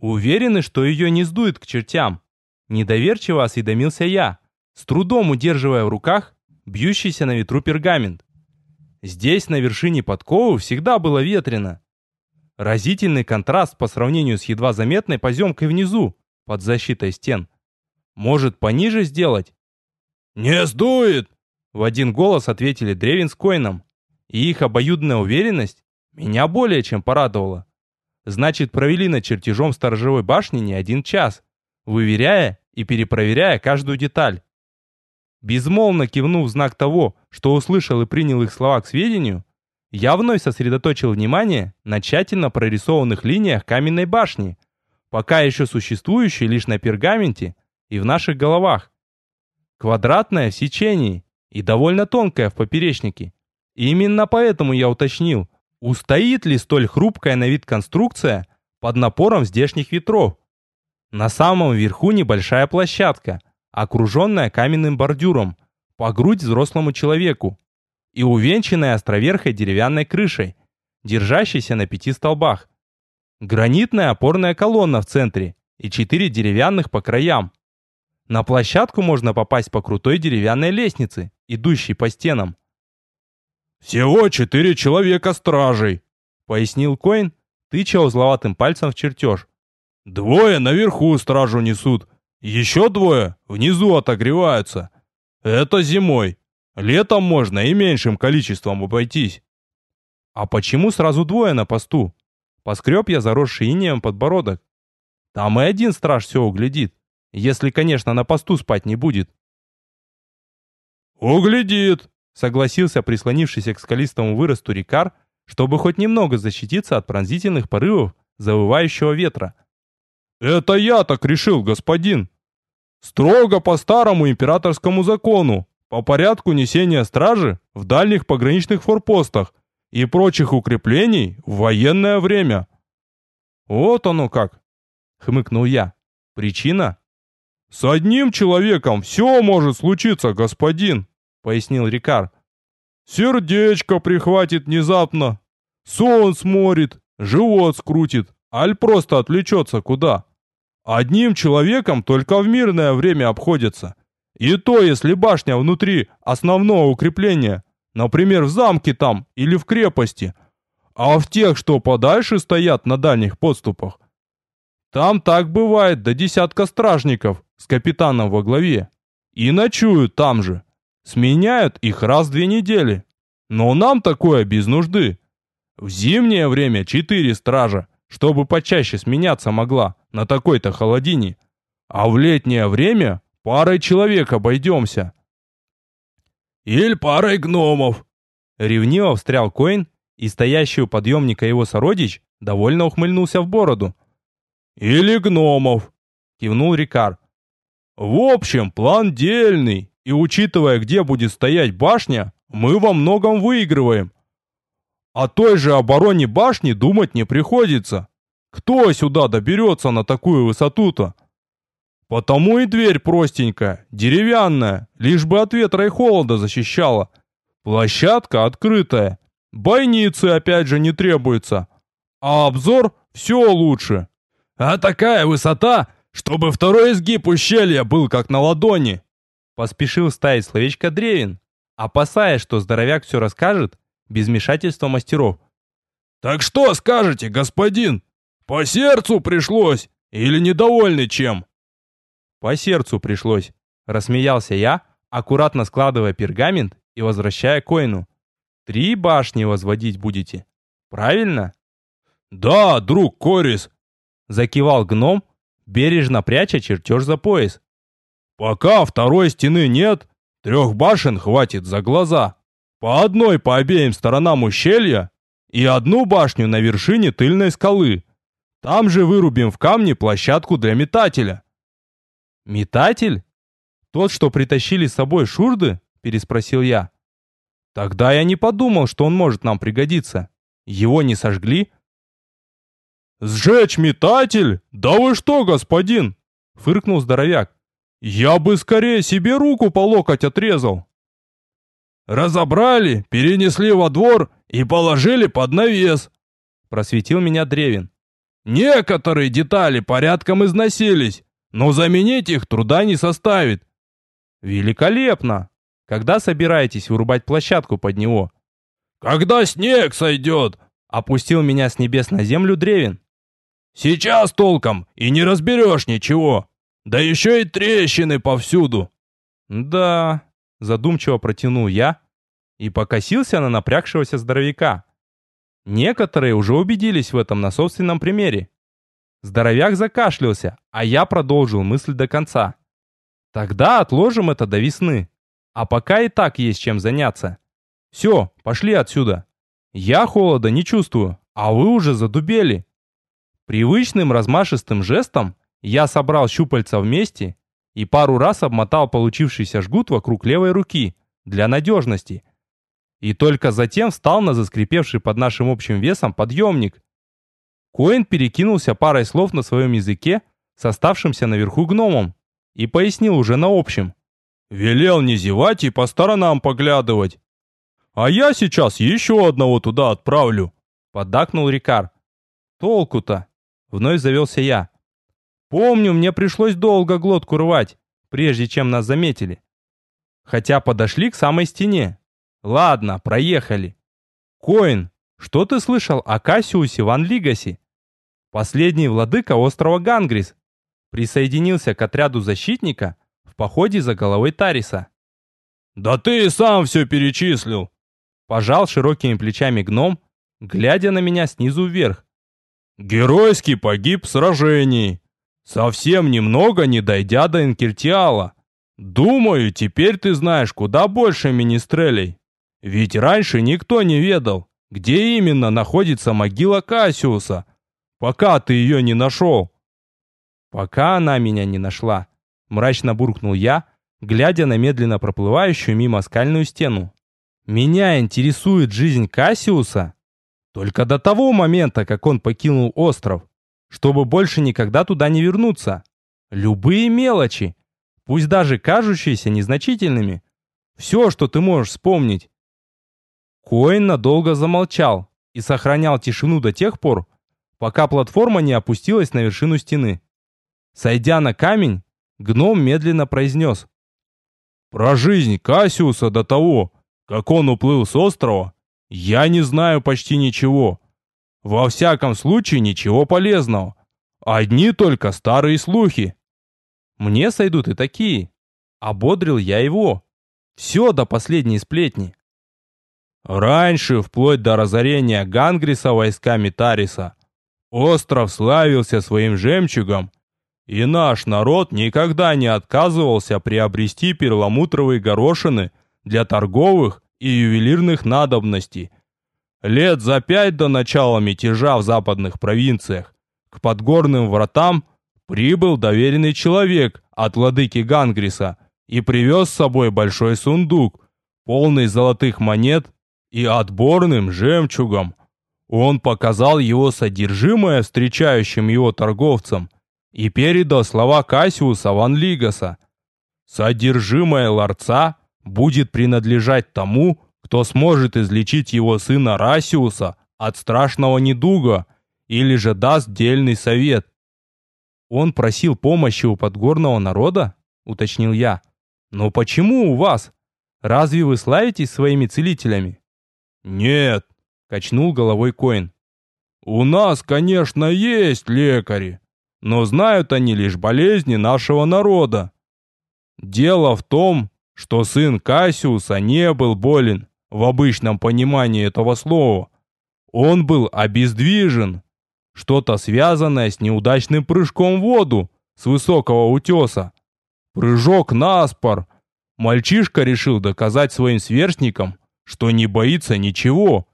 Уверены, что ее не сдует к чертям? Недоверчиво осведомился я, с трудом удерживая в руках бьющийся на ветру пергамент. Здесь, на вершине подковы, всегда было ветрено. Разительный контраст по сравнению с едва заметной поземкой внизу, под защитой стен. Может, пониже сделать? «Не сдует!» В один голос ответили Древин с Коином. И их обоюдная уверенность меня более чем порадовала. Значит, провели над чертежом сторожевой башни не один час, выверяя и перепроверяя каждую деталь. Безмолвно кивнув знак того, что услышал и принял их слова к сведению, я вновь сосредоточил внимание на тщательно прорисованных линиях каменной башни, пока еще существующей лишь на пергаменте и в наших головах. Квадратная в сечении и довольно тонкая в поперечнике. И именно поэтому я уточнил, устоит ли столь хрупкая на вид конструкция под напором здешних ветров. На самом верху небольшая площадка, окруженная каменным бордюром, по грудь взрослому человеку, и увенчанная островерхой деревянной крышей, держащейся на пяти столбах. Гранитная опорная колонна в центре и четыре деревянных по краям. На площадку можно попасть по крутой деревянной лестнице, идущей по стенам. «Всего четыре человека стражей», — пояснил Коин, тыча узловатым пальцем в чертеж. «Двое наверху стражу несут, еще двое внизу отогреваются. Это зимой. Летом можно и меньшим количеством обойтись». «А почему сразу двое на посту?» Поскреб я заросший инеем подбородок. «Там и один страж все углядит, если, конечно, на посту спать не будет». «Углядит», Согласился прислонившийся к скалистому выросту Рикар, чтобы хоть немного защититься от пронзительных порывов завывающего ветра. «Это я так решил, господин. Строго по старому императорскому закону, по порядку несения стражи в дальних пограничных форпостах и прочих укреплений в военное время». «Вот оно как!» — хмыкнул я. «Причина?» «С одним человеком все может случиться, господин!» — пояснил Рикар. «Сердечко прихватит внезапно, сон сморит, живот скрутит, аль просто отвлечется куда. Одним человеком только в мирное время обходится. И то, если башня внутри основного укрепления, например, в замке там или в крепости, а в тех, что подальше стоят на дальних подступах. Там так бывает до десятка стражников с капитаном во главе. И ночуют там же. Сменяют их раз в две недели. Но нам такое без нужды. В зимнее время четыре стража, чтобы почаще сменяться могла на такой-то холодине. А в летнее время парой человек обойдемся. Или парой гномов. Ревниво встрял Коин, и стоящий у подъемника его сородич довольно ухмыльнулся в бороду. «Или гномов», — кивнул Рикар. «В общем, план дельный. И учитывая, где будет стоять башня, мы во многом выигрываем. О той же обороне башни думать не приходится. Кто сюда доберется на такую высоту-то? Потому и дверь простенькая, деревянная, лишь бы от ветра и холода защищала. Площадка открытая. Бойницы опять же не требуется. А обзор все лучше. А такая высота, чтобы второй изгиб ущелья был как на ладони. Поспешил ставить словечко Древин, опасаясь, что здоровяк все расскажет без вмешательства мастеров. «Так что скажете, господин? По сердцу пришлось или недовольны чем?» «По сердцу пришлось», — рассмеялся я, аккуратно складывая пергамент и возвращая коину. «Три башни возводить будете, правильно?» «Да, друг Корис», — закивал гном, бережно пряча чертеж за пояс. Пока второй стены нет, трех башен хватит за глаза. По одной по обеим сторонам ущелья и одну башню на вершине тыльной скалы. Там же вырубим в камне площадку для метателя. Метатель? Тот, что притащили с собой шурды? Переспросил я. Тогда я не подумал, что он может нам пригодиться. Его не сожгли? «Сжечь метатель? Да вы что, господин?» — фыркнул здоровяк. Я бы скорее себе руку по локоть отрезал. Разобрали, перенесли во двор и положили под навес. Просветил меня Древин. Некоторые детали порядком износились, но заменить их труда не составит. Великолепно! Когда собираетесь вырубать площадку под него? Когда снег сойдет, опустил меня с небес на землю Древин. Сейчас толком и не разберешь ничего. Да еще и трещины повсюду. Да, задумчиво протянул я и покосился на напрягшегося здоровяка. Некоторые уже убедились в этом на собственном примере. Здоровяк закашлялся, а я продолжил мысль до конца. Тогда отложим это до весны. А пока и так есть чем заняться. Все, пошли отсюда. Я холода не чувствую, а вы уже задубели. Привычным размашистым жестом я собрал щупальца вместе и пару раз обмотал получившийся жгут вокруг левой руки для надежности. И только затем встал на заскрипевший под нашим общим весом подъемник. Коин перекинулся парой слов на своем языке с оставшимся наверху гномом и пояснил уже на общем. «Велел не зевать и по сторонам поглядывать. А я сейчас еще одного туда отправлю», — поддакнул Рикар. «Толку-то?» — вновь завелся я. «Помню, мне пришлось долго глотку рвать, прежде чем нас заметили. Хотя подошли к самой стене. Ладно, проехали. Коин, что ты слышал о Кассиусе Ван Лигасе? Последний владыка острова Гангрис. Присоединился к отряду защитника в походе за головой Тариса. «Да ты и сам все перечислил!» Пожал широкими плечами гном, глядя на меня снизу вверх. «Геройски погиб в сражении, совсем немного не дойдя до Инкертиала. Думаю, теперь ты знаешь куда больше министрелей. Ведь раньше никто не ведал, где именно находится могила Кассиуса, пока ты ее не нашел. Пока она меня не нашла, мрачно буркнул я, глядя на медленно проплывающую мимо скальную стену. Меня интересует жизнь Кассиуса только до того момента, как он покинул остров, чтобы больше никогда туда не вернуться. Любые мелочи, пусть даже кажущиеся незначительными, все, что ты можешь вспомнить, Коин надолго замолчал и сохранял тишину до тех пор, пока платформа не опустилась на вершину стены. Сойдя на камень, гном медленно произнес. «Про жизнь Кассиуса до того, как он уплыл с острова, я не знаю почти ничего. Во всяком случае, ничего полезного. Одни только старые слухи». «Мне сойдут и такие», — ободрил я его. «Все до последней сплетни». Раньше, вплоть до разорения Гангриса войсками Тариса, остров славился своим жемчугом, и наш народ никогда не отказывался приобрести перламутровые горошины для торговых и ювелирных надобностей. Лет за пять до начала мятежа в западных провинциях к подгорным вратам прибыл доверенный человек от владыки Гангриса и привез с собой большой сундук, полный золотых монет и отборным жемчугом. Он показал его содержимое встречающим его торговцам и передал слова Кассиуса Ван Лигаса. Содержимое ларца будет принадлежать тому, кто сможет излечить его сына Расиуса от страшного недуга или же даст дельный совет. Он просил помощи у подгорного народа, уточнил я. Но почему у вас? Разве вы славитесь своими целителями? «Нет», — качнул головой Коин. «У нас, конечно, есть лекари, но знают они лишь болезни нашего народа. Дело в том, что сын Кассиуса не был болен в обычном понимании этого слова. Он был обездвижен, что-то связанное с неудачным прыжком в воду с высокого утеса. Прыжок на спор. Мальчишка решил доказать своим сверстникам, что не боится ничего,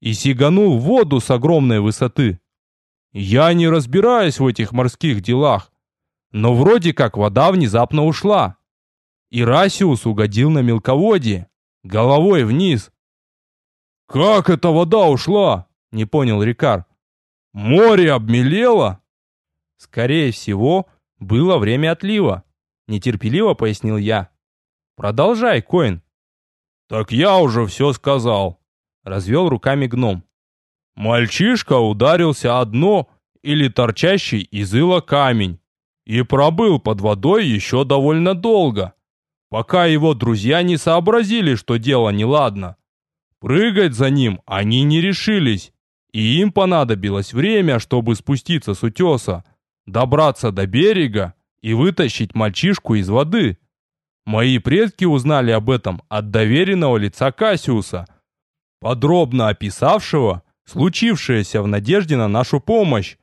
и сиганул в воду с огромной высоты. Я не разбираюсь в этих морских делах, но вроде как вода внезапно ушла. И Расиус угодил на мелководье, головой вниз. «Как эта вода ушла?» — не понял Рикар. «Море обмелело?» «Скорее всего, было время отлива», — нетерпеливо пояснил я. «Продолжай, Коин». «Так я уже все сказал», — развел руками гном. Мальчишка ударился о дно или торчащий из ила камень и пробыл под водой еще довольно долго, пока его друзья не сообразили, что дело неладно. Прыгать за ним они не решились, и им понадобилось время, чтобы спуститься с утеса, добраться до берега и вытащить мальчишку из воды. Мои предки узнали об этом от доверенного лица Кассиуса, подробно описавшего случившееся в надежде на нашу помощь.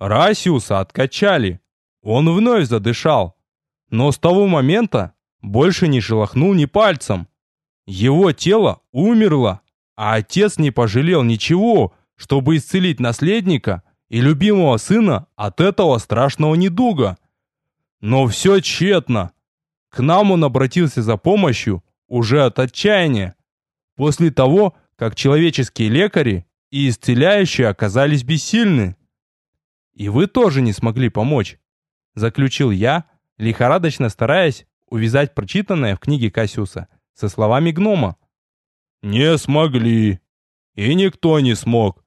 Расиуса откачали, он вновь задышал, но с того момента больше не шелохнул ни пальцем. Его тело умерло, а отец не пожалел ничего, чтобы исцелить наследника и любимого сына от этого страшного недуга. Но все тщетно. К нам он обратился за помощью уже от отчаяния, после того, как человеческие лекари и исцеляющие оказались бессильны. И вы тоже не смогли помочь, заключил я, лихорадочно стараясь увязать прочитанное в книге Кассиуса со словами гнома. «Не смогли. И никто не смог.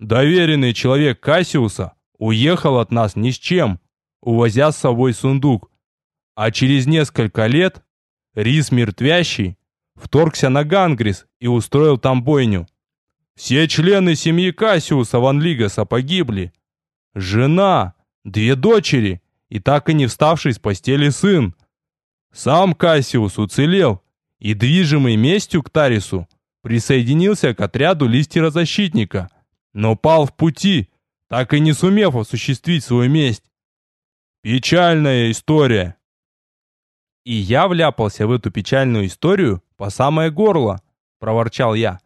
Доверенный человек Кассиуса уехал от нас ни с чем, увозя с собой сундук. А через несколько лет Рис Мертвящий вторгся на Гангрис и устроил там бойню. Все члены семьи Кассиуса Ван Лигаса погибли. Жена, две дочери и так и не вставший с постели сын. Сам Кассиус уцелел и, движимый местью к Тарису, присоединился к отряду листера-защитника, но пал в пути, так и не сумев осуществить свою месть. Печальная история. И я вляпался в эту печальную историю по самое горло, проворчал я.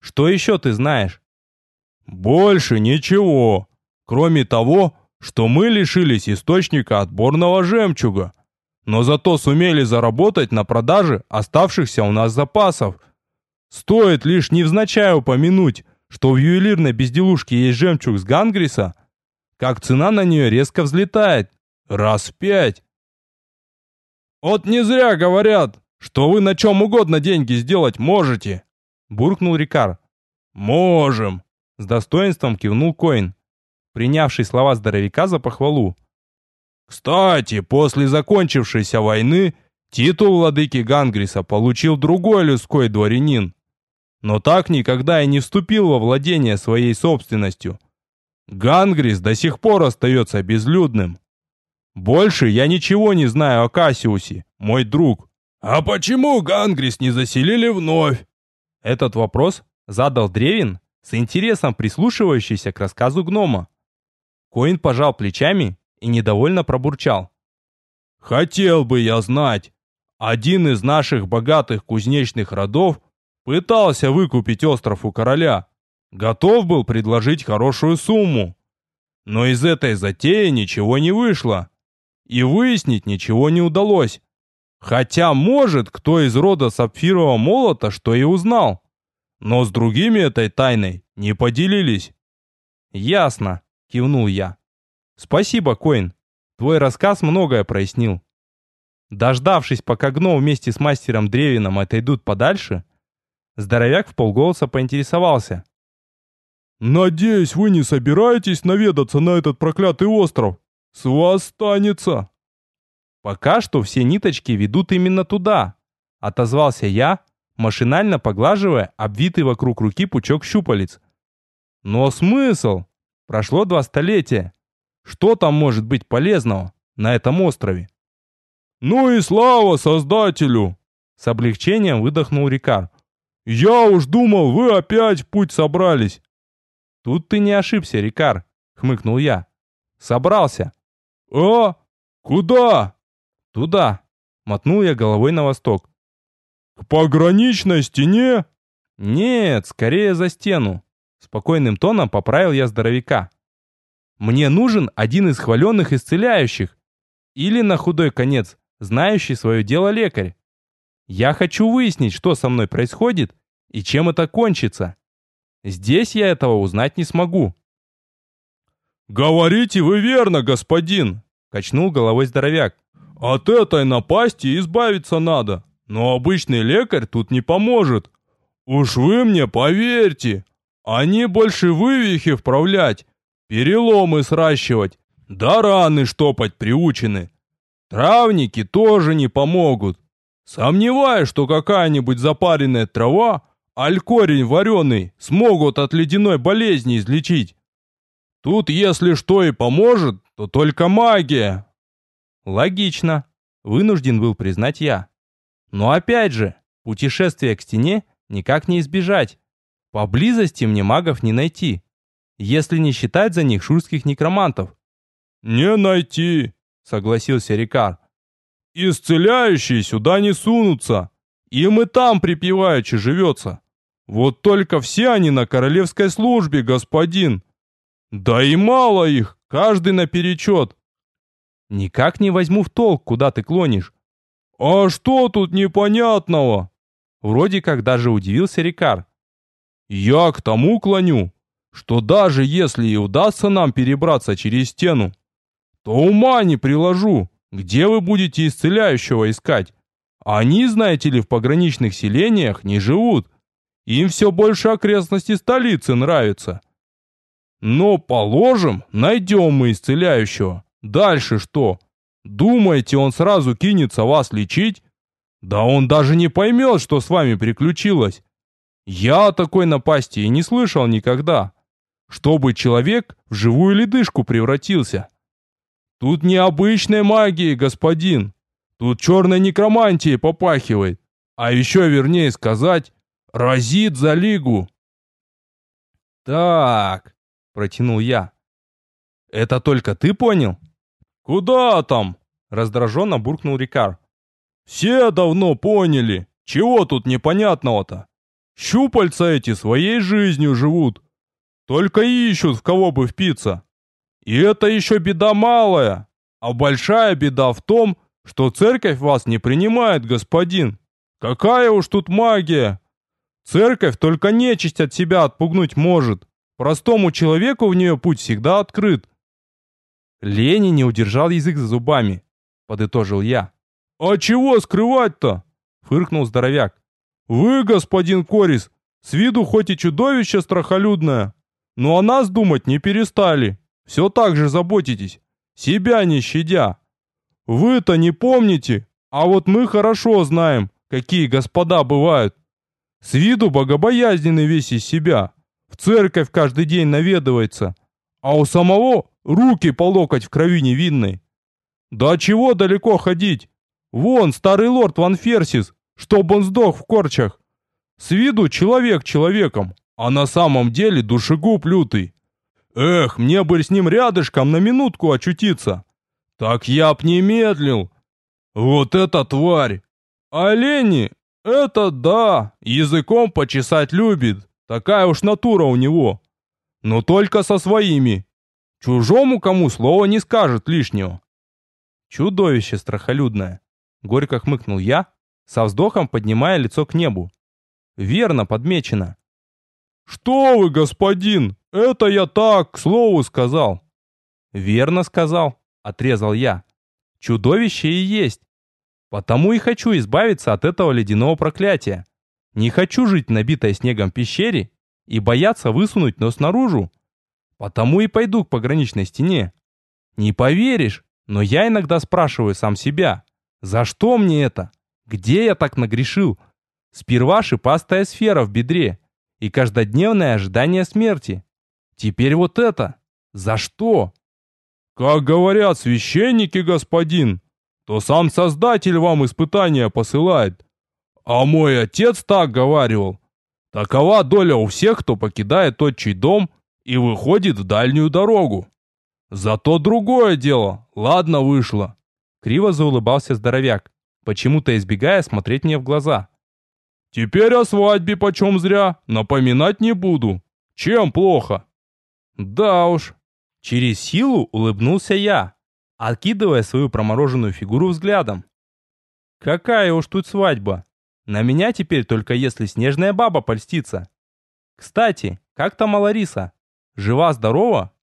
Что еще ты знаешь? Больше ничего, кроме того, что мы лишились источника отборного жемчуга но зато сумели заработать на продаже оставшихся у нас запасов. Стоит лишь невзначай упомянуть, что в ювелирной безделушке есть жемчуг с Гангриса, как цена на нее резко взлетает. Раз в пять. «Вот не зря говорят, что вы на чем угодно деньги сделать можете», буркнул Рикар. «Можем», с достоинством кивнул Коин, принявший слова здоровяка за похвалу. Кстати, после закончившейся войны титул владыки Гангриса получил другой людской дворянин, но так никогда и не вступил во владение своей собственностью. Гангрис до сих пор остается безлюдным. Больше я ничего не знаю о Кассиусе, мой друг. А почему Гангрис не заселили вновь? Этот вопрос задал Древин, с интересом прислушивающийся к рассказу гнома. Коин пожал плечами и недовольно пробурчал. «Хотел бы я знать, один из наших богатых кузнечных родов пытался выкупить остров у короля, готов был предложить хорошую сумму. Но из этой затеи ничего не вышло, и выяснить ничего не удалось. Хотя, может, кто из рода сапфирового молота что и узнал. Но с другими этой тайной не поделились. «Ясно», — кивнул я. Спасибо, Коин. Твой рассказ многое прояснил. Дождавшись, пока гном вместе с мастером Древином отойдут подальше, здоровяк в полголоса поинтересовался. «Надеюсь, вы не собираетесь наведаться на этот проклятый остров? С вас станется!» «Пока что все ниточки ведут именно туда», — отозвался я, машинально поглаживая обвитый вокруг руки пучок щупалец. «Но смысл? Прошло два столетия. Что там может быть полезного на этом острове? Ну и слава создателю! С облегчением выдохнул Рикар. Я уж думал, вы опять в путь собрались. Тут ты не ошибся, Рикар, хмыкнул я. Собрался. А? Куда? Туда. Мотнул я головой на восток. К пограничной стене? Нет, скорее за стену. Спокойным тоном поправил я здоровяка. Мне нужен один из хваленных исцеляющих. Или, на худой конец, знающий свое дело лекарь. Я хочу выяснить, что со мной происходит и чем это кончится. Здесь я этого узнать не смогу. «Говорите вы верно, господин!» — качнул головой здоровяк. «От этой напасти избавиться надо, но обычный лекарь тут не поможет. Уж вы мне поверьте, они больше вывихи вправлять, переломы сращивать, да раны штопать приучены. Травники тоже не помогут. Сомневаюсь, что какая-нибудь запаренная трава, аль корень вареный, смогут от ледяной болезни излечить. Тут, если что и поможет, то только магия. Логично, вынужден был признать я. Но опять же, путешествие к стене никак не избежать. Поблизости мне магов не найти, если не считать за них шурских некромантов. «Не найти», — согласился Рикар. «Исцеляющие сюда не сунутся. Им и там припеваючи живется. Вот только все они на королевской службе, господин. Да и мало их, каждый наперечет». «Никак не возьму в толк, куда ты клонишь». «А что тут непонятного?» Вроде как даже удивился Рикар. «Я к тому клоню, что даже если и удастся нам перебраться через стену, то ума не приложу, где вы будете исцеляющего искать. Они, знаете ли, в пограничных селениях не живут. Им все больше окрестности столицы нравится. Но, положим, найдем мы исцеляющего. Дальше что? Думаете, он сразу кинется вас лечить? Да он даже не поймет, что с вами приключилось. Я о такой напасти и не слышал никогда. Чтобы человек в живую ледышку превратился. Тут не обычной магией, господин. Тут черной некромантией попахивает. А еще вернее сказать, разит за лигу. Так, протянул я. Это только ты понял? Куда там? Раздраженно буркнул Рикар. Все давно поняли. Чего тут непонятного-то? Щупальца эти своей жизнью живут. Только ищут, в кого бы впиться. И это еще беда малая. А большая беда в том, что церковь вас не принимает, господин. Какая уж тут магия. Церковь только нечисть от себя отпугнуть может. Простому человеку в нее путь всегда открыт. Лени не удержал язык за зубами, подытожил я. А чего скрывать-то? Фыркнул здоровяк. Вы, господин Корис, с виду хоть и чудовище страхолюдное, но о нас думать не перестали. Все так же заботитесь, себя не щадя. Вы-то не помните, а вот мы хорошо знаем, какие господа бывают. С виду богобоязненный весь из себя. В церковь каждый день наведывается. А у самого руки по локоть в крови невинной. Да чего далеко ходить? Вон, старый лорд Ван Ферсис, чтоб он сдох в корчах. С виду человек человеком, а на самом деле душегуб лютый. Эх, мне бы с ним рядышком на минутку очутиться. Так я б не медлил. Вот эта тварь. Олени, это да, языком почесать любит. Такая уж натура у него. Но только со своими. Чужому кому слова не скажет лишнего. Чудовище страхолюдное. Горько хмыкнул я, со вздохом поднимая лицо к небу. Верно подмечено. «Что вы, господин? Это я так, к слову, сказал». «Верно сказал», — отрезал я. «Чудовище и есть. Потому и хочу избавиться от этого ледяного проклятия. Не хочу жить набитой снегом пещере и бояться высунуть нос наружу. Потому и пойду к пограничной стене. Не поверишь, но я иногда спрашиваю сам себя, за что мне это? Где я так нагрешил? Сперва шипастая сфера в бедре, и каждодневное ожидание смерти. Теперь вот это. За что? Как говорят священники, господин, то сам Создатель вам испытания посылает. А мой отец так говаривал. Такова доля у всех, кто покидает отчий дом и выходит в дальнюю дорогу. Зато другое дело, ладно вышло. Криво заулыбался здоровяк, почему-то избегая смотреть мне в глаза. Теперь о свадьбе почем зря, напоминать не буду. Чем плохо? Да уж. Через силу улыбнулся я, откидывая свою промороженную фигуру взглядом. Какая уж тут свадьба. На меня теперь только если снежная баба польстится. Кстати, как там Малариса? Жива-здорова?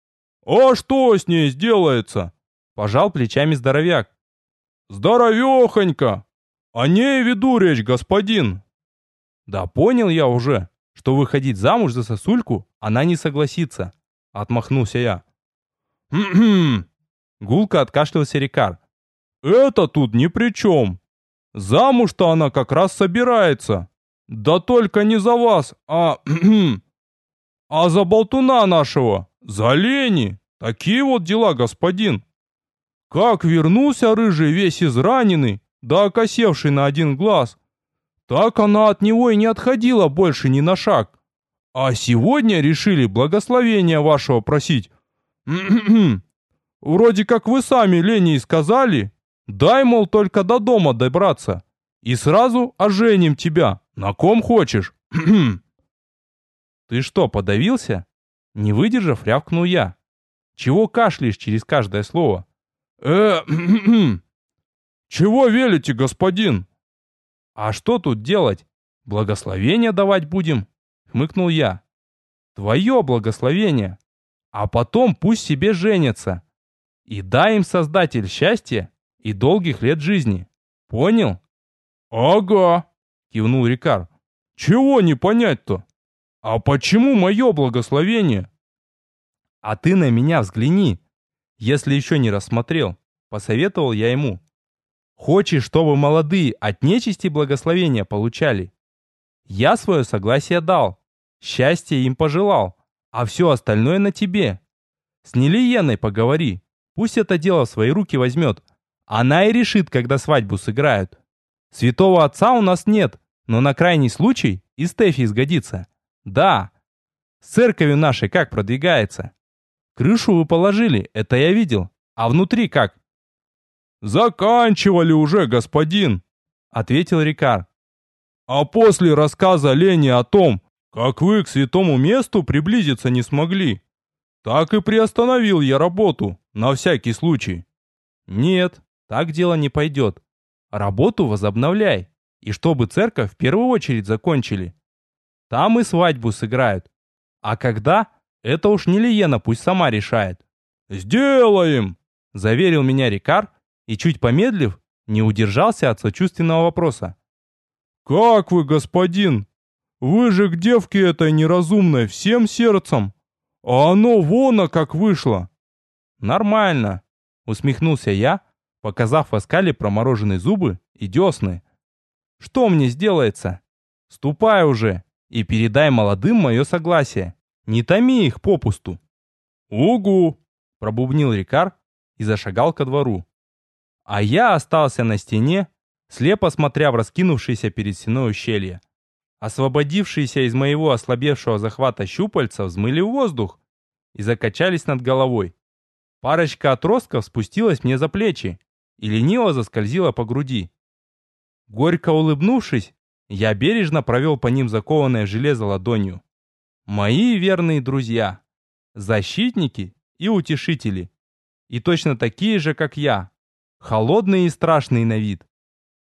А что с ней сделается? Пожал плечами здоровяк. Здоровехонько. О ней веду речь, господин. Да понял я уже, что выходить замуж за сосульку она не согласится. Отмахнулся я. «Хм-хм!» Гулко откашлялся Рикар. «Это тут ни при чем. Замуж-то она как раз собирается. Да только не за вас, а... а за болтуна нашего, за Лени. Такие вот дела, господин. Как вернулся рыжий весь израненный, да окосевший на один глаз, так она от него и не отходила больше ни на шаг. А сегодня решили благословения вашего просить. Вроде как вы сами Лене и сказали, дай, мол, только до дома добраться, и сразу оженим тебя, на ком хочешь. Ты что, подавился? Не выдержав, рявкнул я. Чего кашляешь через каждое слово? Э, чего велите, господин? А что тут делать? Благословение давать будем? Хмыкнул я. Твое благословение. А потом пусть себе женятся. И дай им Создатель счастья и долгих лет жизни. Понял? Ага, кивнул Рикар. Чего не понять-то? А почему мое благословение? А ты на меня взгляни, если еще не рассмотрел, посоветовал я ему. Хочешь, чтобы молодые от нечисти благословения получали? Я свое согласие дал, счастье им пожелал, а все остальное на тебе. С Нелиеной поговори, пусть это дело в свои руки возьмет. Она и решит, когда свадьбу сыграют. Святого отца у нас нет, но на крайний случай и Стефи сгодится. Да. С церковью нашей как продвигается? Крышу вы положили, это я видел. А внутри как? Заканчивали уже, господин, ответил Рикар. А после рассказа Лени о том, как вы к святому месту приблизиться не смогли, так и приостановил я работу, на всякий случай. Нет, так дело не пойдет. Работу возобновляй, и чтобы церковь в первую очередь закончили. Там и свадьбу сыграют. А когда, это уж не Лиена пусть сама решает. «Сделаем!» – заверил меня Рикар и, чуть помедлив, не удержался от сочувственного вопроса. «Как вы, господин? Вы же к девке этой неразумной всем сердцем, а оно вон, как вышло!» «Нормально!» – усмехнулся я, показав в оскале промороженные зубы и десны. «Что мне сделается? Ступай уже и передай молодым мое согласие. Не томи их попусту. Угу, пробубнил Рикар и зашагал ко двору. А я остался на стене, слепо смотря в раскинувшееся перед стеной ущелье. Освободившиеся из моего ослабевшего захвата щупальца взмыли в воздух и закачались над головой. Парочка отростков спустилась мне за плечи и лениво заскользила по груди. Горько улыбнувшись, я бережно провел по ним закованное железо ладонью. Мои верные друзья, защитники и утешители. И точно такие же, как я, холодные и страшные на вид.